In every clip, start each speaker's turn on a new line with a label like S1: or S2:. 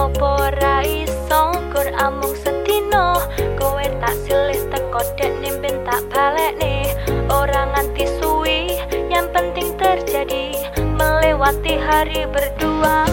S1: Opo ra iso kur amung setino Kowe tak silih teko dek nimben tak balik nih Orang nganti suwi yang penting terjadi. Melewati hari berdua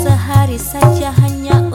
S1: Sehari saja hanya